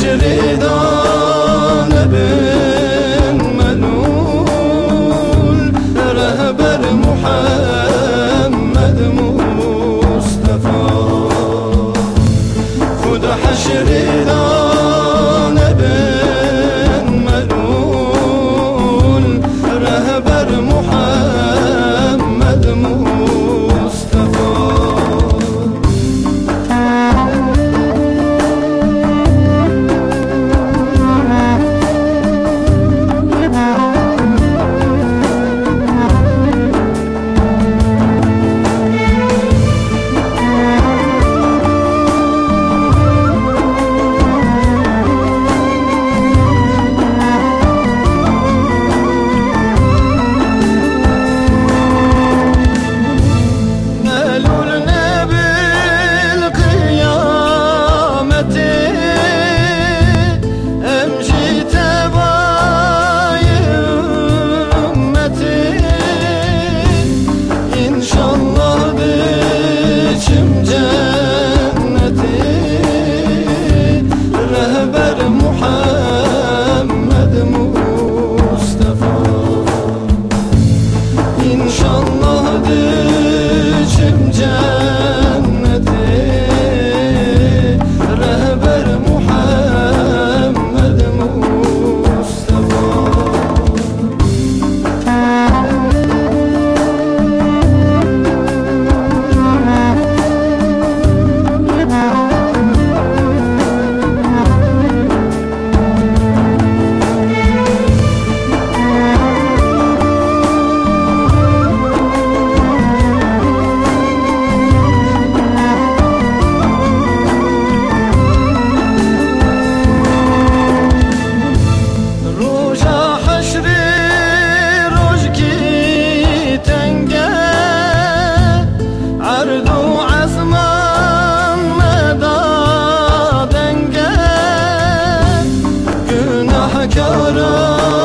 بشري دان بن منول رهبر محمد مصطفى. خد حشري günahkara